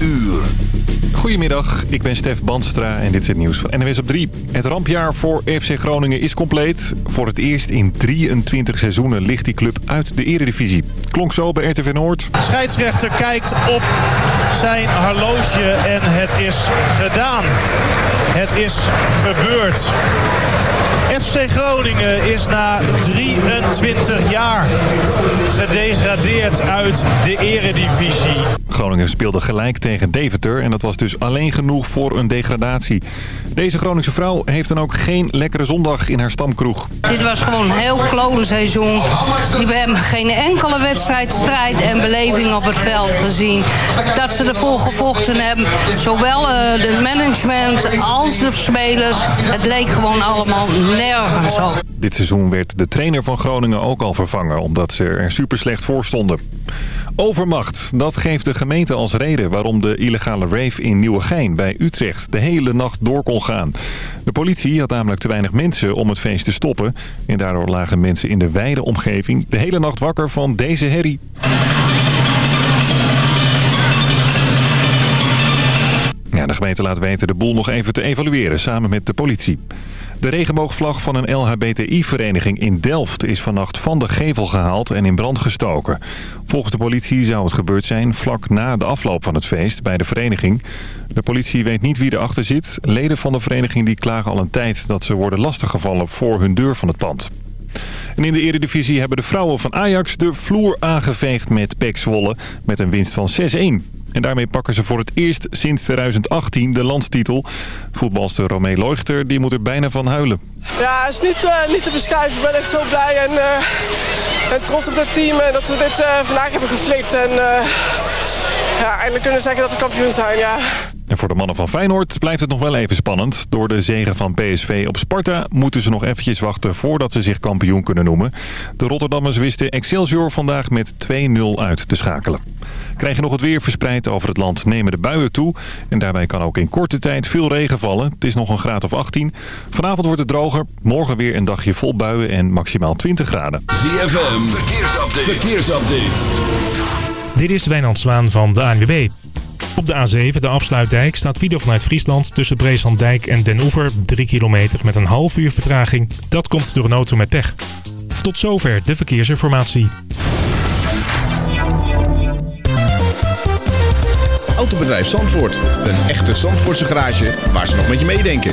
uur. Goedemiddag, ik ben Stef Bandstra en dit is het nieuws van NWS op 3. Het rampjaar voor FC Groningen is compleet. Voor het eerst in 23 seizoenen ligt die club uit de eredivisie. Klonk zo bij RTV Noord. De scheidsrechter kijkt op zijn horloge en het is gedaan. Het is gebeurd. FC Groningen is na 23 jaar gedegradeerd uit de eredivisie. Groningen speelde gelijk tegen Deventer en dat was dus alleen genoeg voor een degradatie. Deze Groningse vrouw heeft dan ook geen lekkere zondag in haar stamkroeg. Dit was gewoon een heel klote seizoen. We hebben geen enkele wedstrijd, strijd en beleving op het veld gezien. Dat ze ervoor gevochten hebben, zowel uh, de management als de spelers. Het leek gewoon allemaal Dit seizoen werd de trainer van Groningen ook al vervangen... omdat ze er super slecht voor stonden. Overmacht, dat geeft de gemeente als reden... waarom de illegale rave in Nieuwegein bij Utrecht de hele nacht door kon gaan. De politie had namelijk te weinig mensen om het feest te stoppen... en daardoor lagen mensen in de wijde omgeving... de hele nacht wakker van deze herrie. Ja, de gemeente laat weten de boel nog even te evalueren samen met de politie. De regenboogvlag van een LHBTI-vereniging in Delft is vannacht van de gevel gehaald en in brand gestoken. Volgens de politie zou het gebeurd zijn vlak na de afloop van het feest bij de vereniging. De politie weet niet wie erachter zit. Leden van de vereniging die klagen al een tijd dat ze worden lastiggevallen voor hun deur van het pand. En in de eredivisie hebben de vrouwen van Ajax de vloer aangeveegd met Pek Zwolle met een winst van 6-1. En daarmee pakken ze voor het eerst sinds 2018 de landstitel. Voetbalster Romee Leuchter die moet er bijna van huilen. Ja, het is niet, uh, niet te beschrijven. Ik ben echt zo blij en, uh, en trots op het team en dat we dit uh, vandaag hebben geflikt. En ja, eindelijk kunnen zeggen dat we kampioen zijn, ja. En voor de mannen van Feyenoord blijft het nog wel even spannend. Door de zegen van PSV op Sparta moeten ze nog eventjes wachten voordat ze zich kampioen kunnen noemen. De Rotterdammers wisten Excelsior vandaag met 2-0 uit te schakelen. Krijg je nog het weer verspreid over het land nemen de buien toe. En daarbij kan ook in korte tijd veel regen vallen. Het is nog een graad of 18. Vanavond wordt het droger. Morgen weer een dagje vol buien en maximaal 20 graden. ZFM, verkeersupdate. verkeersupdate. Dit is Wijnand Zwaan van de ANWB. Op de A7, de afsluitdijk, staat video vanuit Friesland tussen Breeslanddijk en Den Oever. 3 kilometer met een half uur vertraging. Dat komt door een auto met pech. Tot zover de verkeersinformatie. Autobedrijf Zandvoort. Een echte Zandvoortse garage waar ze nog met je meedenken.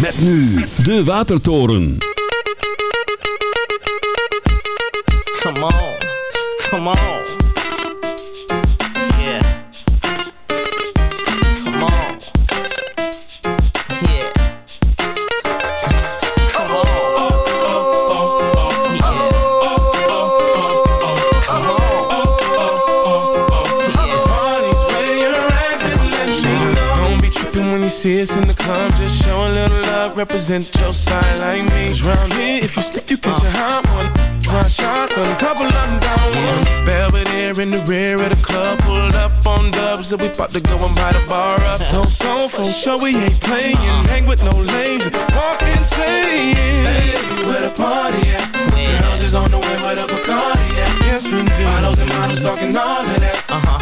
Met nu de Watertoren. Come on, come on. Be tripping you see us in the club. Just show a little love, represent your side like me. 'Cause round here, if you slip, you catch a hot one. One shot, then a couple of them down one. Belvedere in the rear of the club, pulled up on dubs, so we about to go and buy the bar up. So, so, for sure we ain't playing. Hang with no lames, walk insane. Hey, where the party at? Girls is on the way, where the Bacardi at? Yes, we do. Models and models talking all of that. Uh-huh.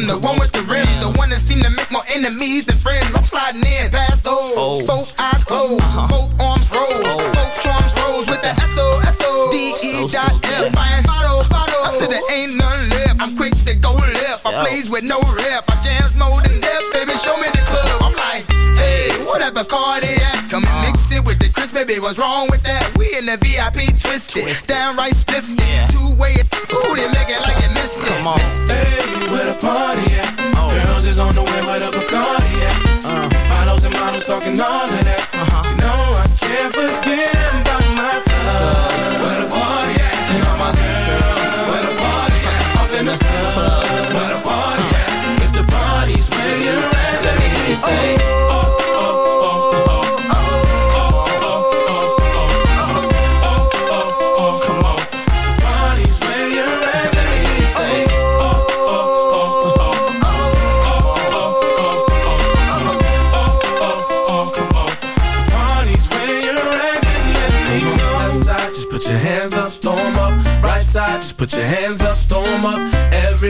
one with the one with the rims, the one that seem to make more enemies than friends. I'm sliding in past those, oh. both eyes closed, uh-huh. both arms rose, oh. both charms rose with the S O S O D E dot F. Buying bottle, bottle, up to there ain't none left. I'm quick to go left. I plays with no rep. I jams more than death, baby. Show me the club. I'm like, hey, whatever car they at, come and mix it with the crisp, baby. What's wrong with that? We in the VIP twisted, downright spiffy, two way. Ooh, they make it like you missed it. Come on. Hey, party? Yeah. Oh. Girls is on the way, but up a party? Yeah. Uh. Models and models talking all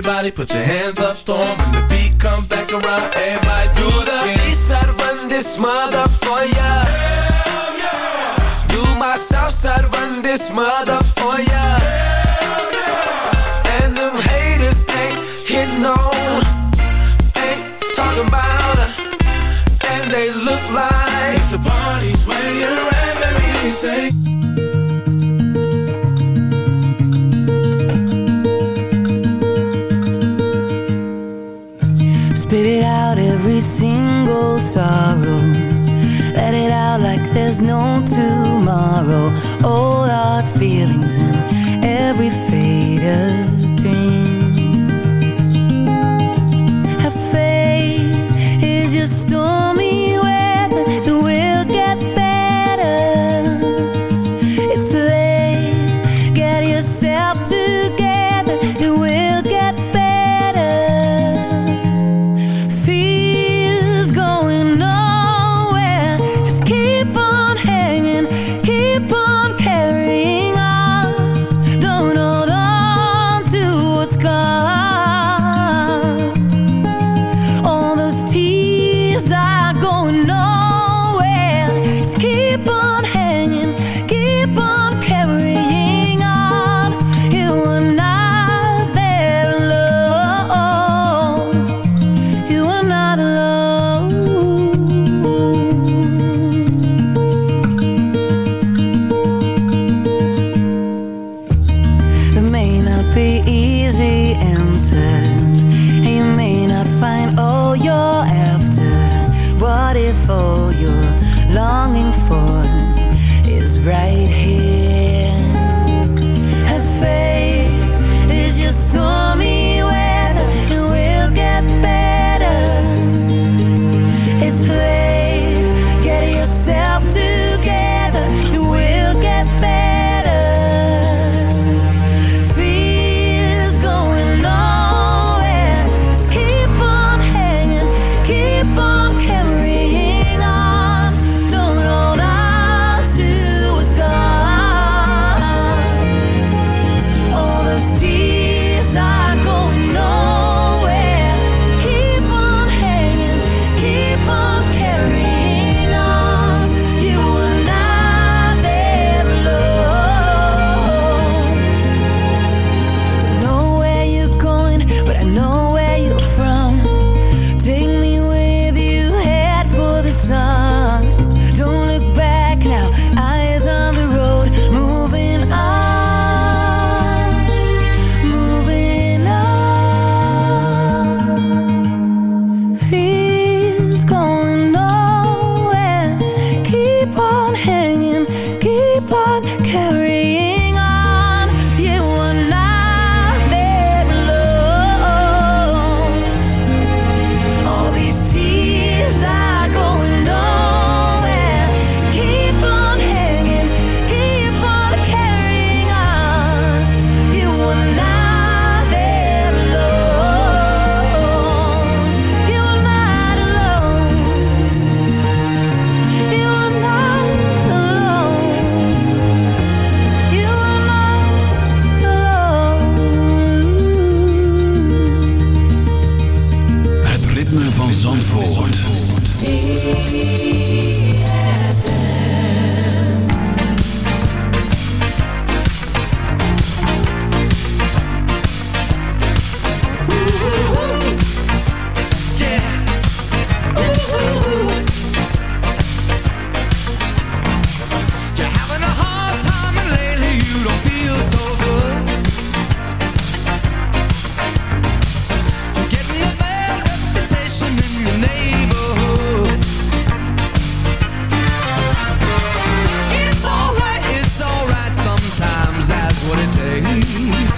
Everybody put your hands up, 'em. When the beat comes back around, everybody do the east side run this mother for ya. Do my south side run this mother for ya. And them haters ain't hitting on, ain't talking about. And they look like the party's where you're at, let me say. Sorrow. Let it out like there's no tomorrow. All our feelings in every faded what it takes.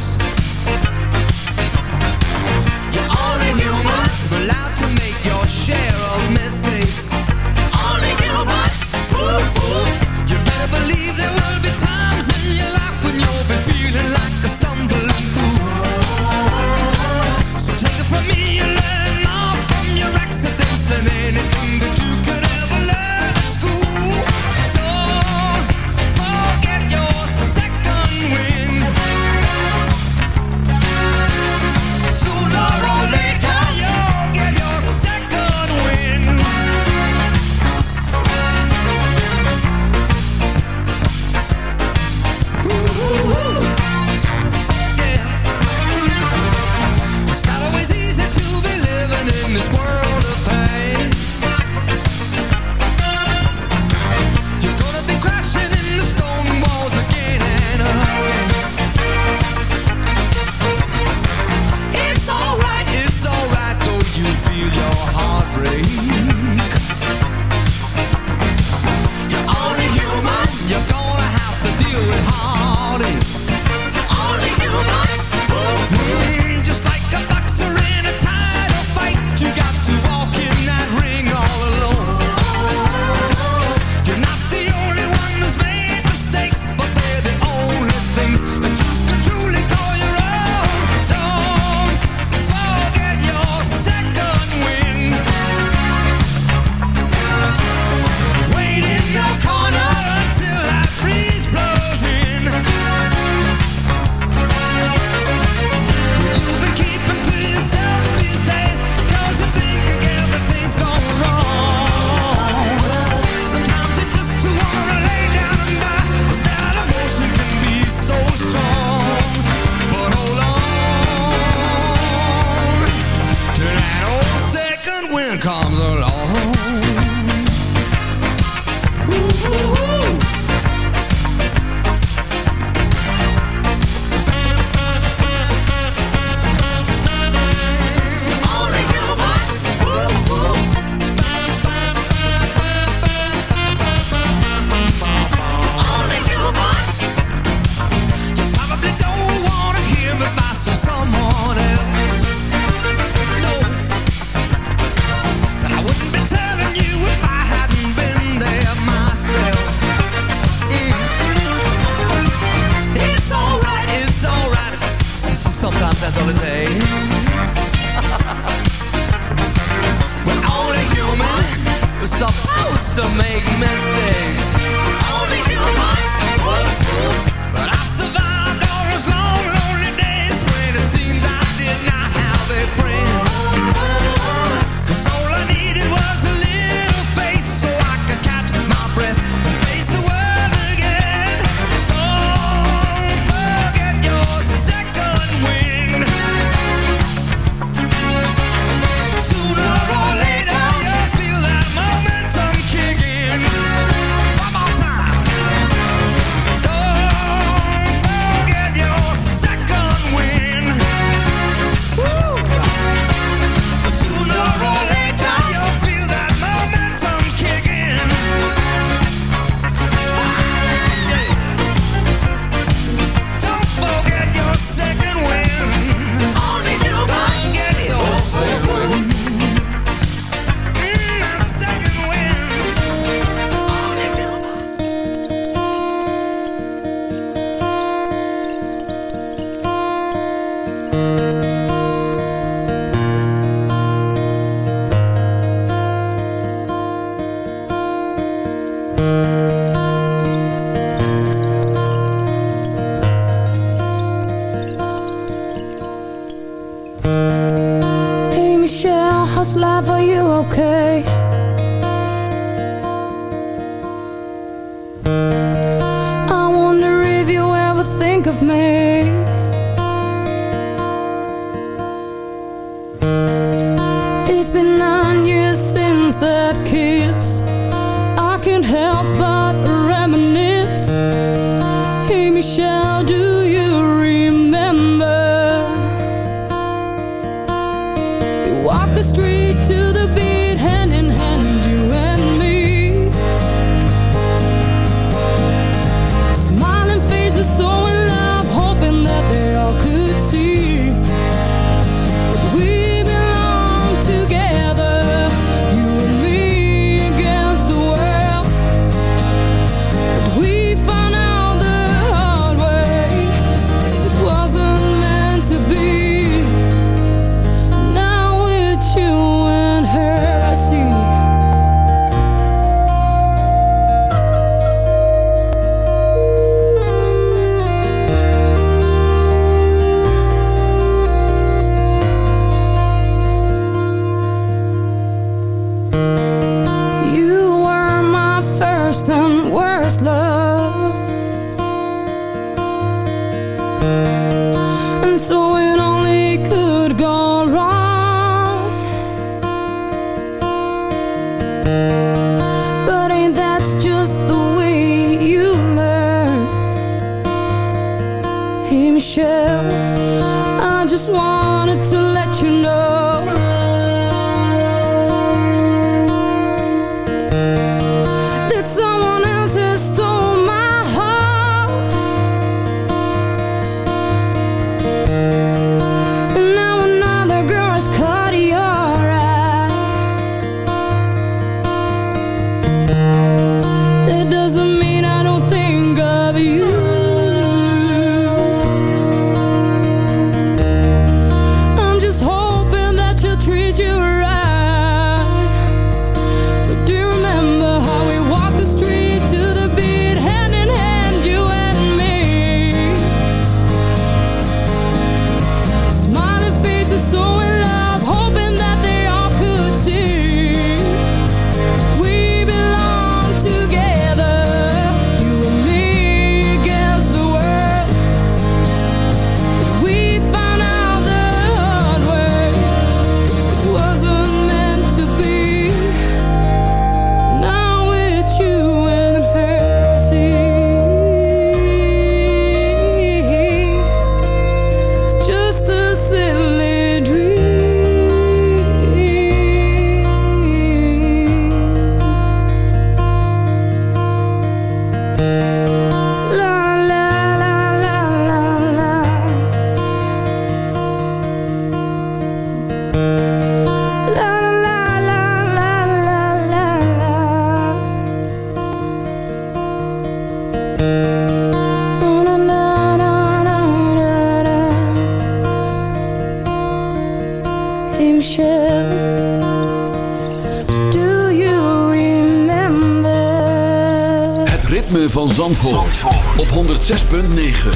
106.9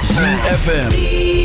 CFFM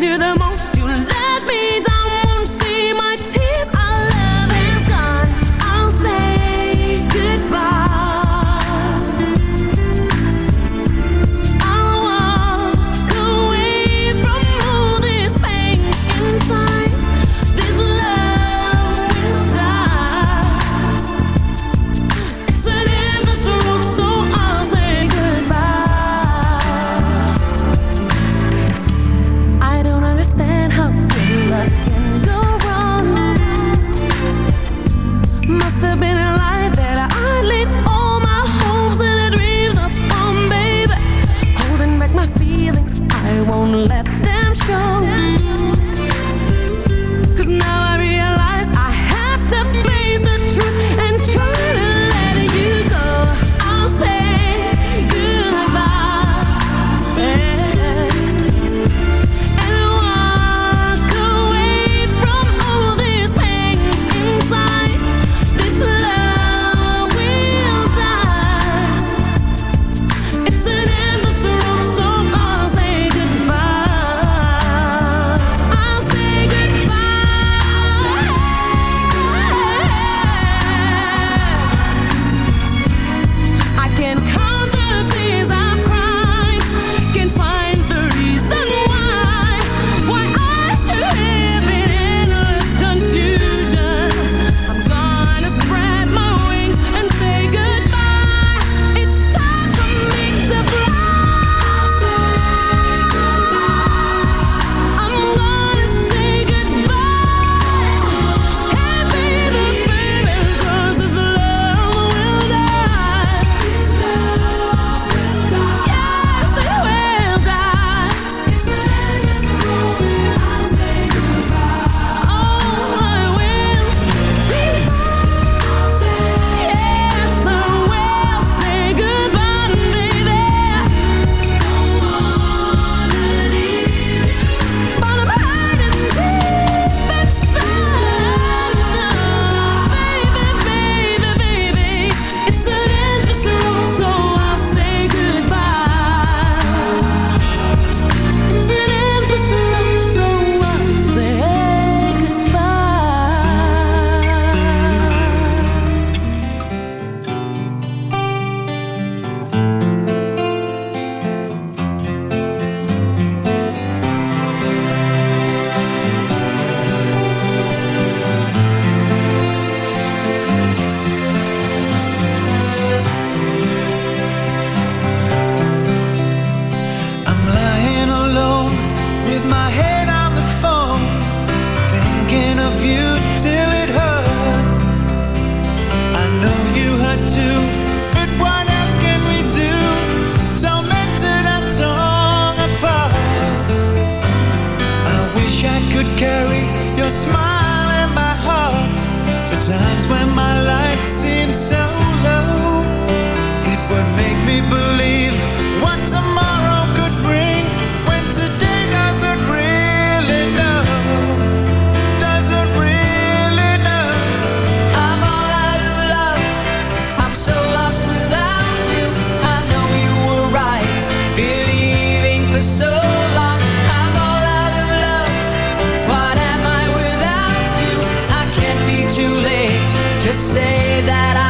to the moon. to say that I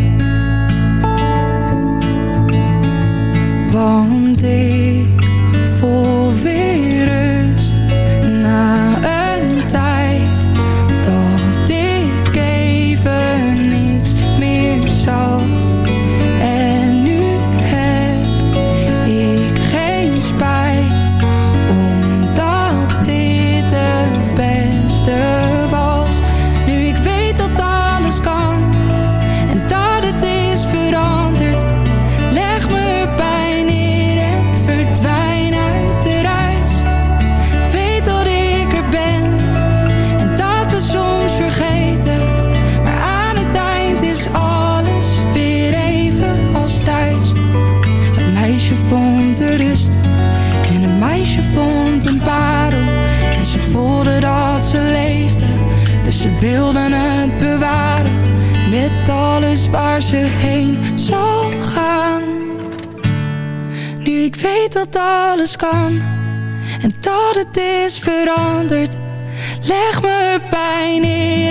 Want ik voel weer. alles kan en dat het is veranderd. Leg me pijn in.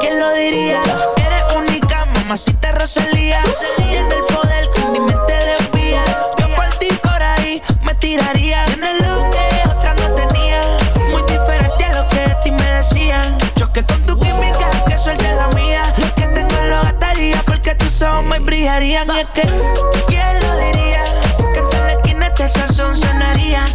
¿quién lo diría? Eres única, mamacita Rosalía. Tiene el poder que mi mente desvía. Yo por ti por ahí me tiraría. Tienes lo que otra no tenía. Muy diferente a lo que de ti me decían. Choque con tu química, que suelte la mía. Lo que tengo lo gastaría porque tus ojos me brillarían. Y es ¿quién lo diría? Que en la esquina este sazón sonaría.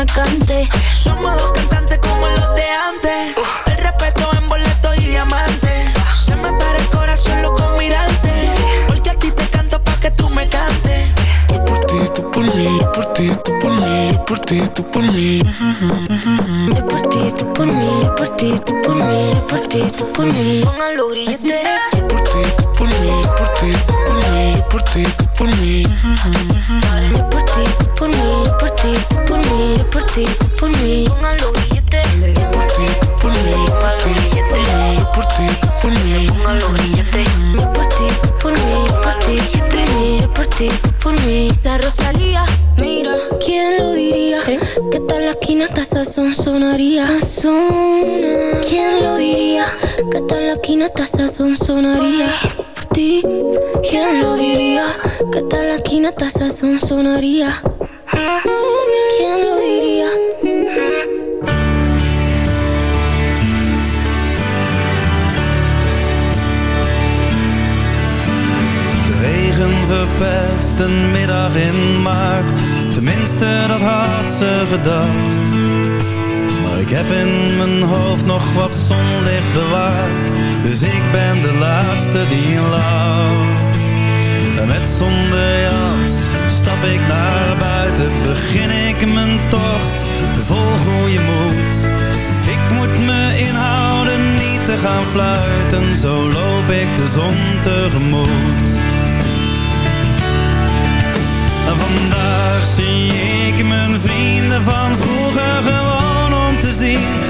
Me cantes. Somos dos cantantes como los de antes. El respeto en boleto y diamante. Se me para el corazón loco mirarte. Porque a ti te canto pa' que tú me cantes. Yo por ti, tú por mí, yo por ti, tú por mí, yo por ti, tú por mí. Yo por ti, tú por mí, yo por ti, tú por mí, yo por ti, tú por mí. Pongan los billetes. Yo por ti, tú por mí, por ti, por mí, por ti, por mí. Por ti, por mí, por ti, por mí, por ti, por mí. Por ti, por mí, por ti, por mí, por ti, por mí. Por ti, por mí, por ti, por mí, por ti, por mí. La Rosalía, mira, ¿quién lo diría? Que tal la esquina hasta sazón sonaría. ¿Quién lo diría? Que tal la esquina hasta sazón sonaría. Ti, ¿quién lo diría? Que tal la esquina hasta sazón sonaría. ¿Quién lo diría? Regen verpest een middag in maart. Tenminste, dat had ze gedacht. Maar ik heb in mijn hoofd nog wat zonlicht bewaard. Dus ik ben de laatste die lacht. En met zonder jas stap ik naar buiten. Begin ik mijn tocht, vol goede moed. Ik moet me inhouden, niet te gaan fluiten. Zo loop ik de zon tegemoet. En vandaag zie ik mijn vrienden van vroeger gewoon om te zien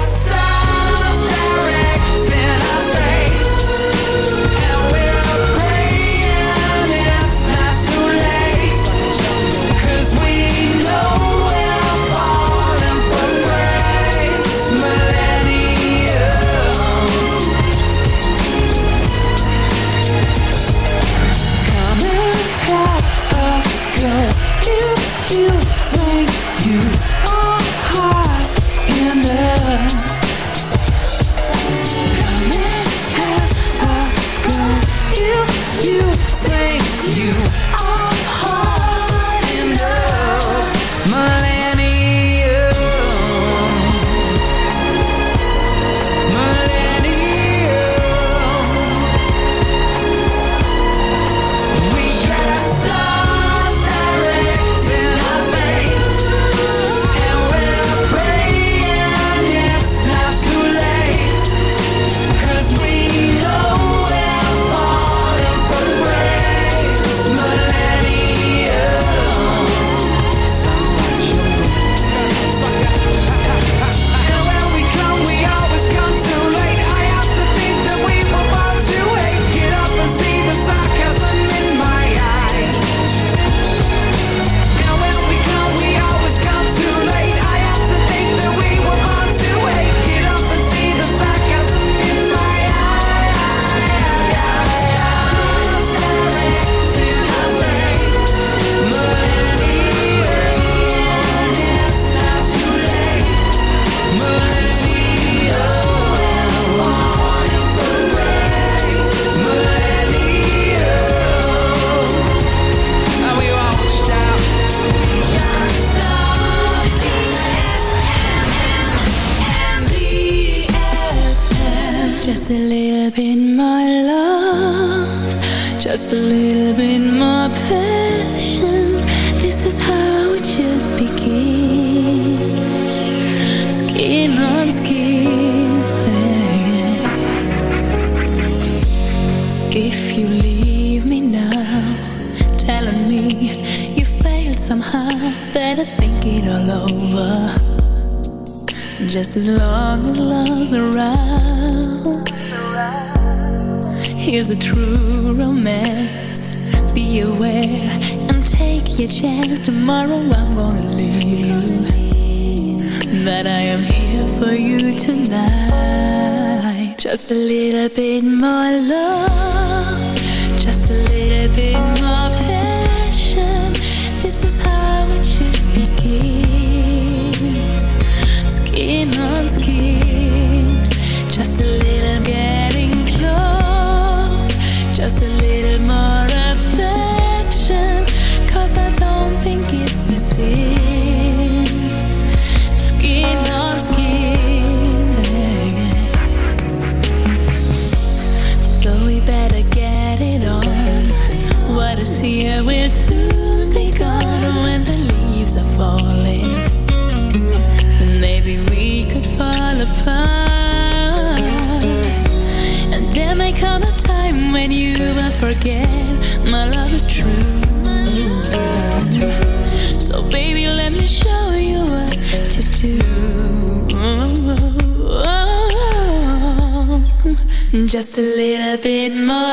Just a little bit more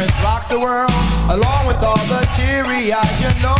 parents rock the world, along with all the teary eyes. You know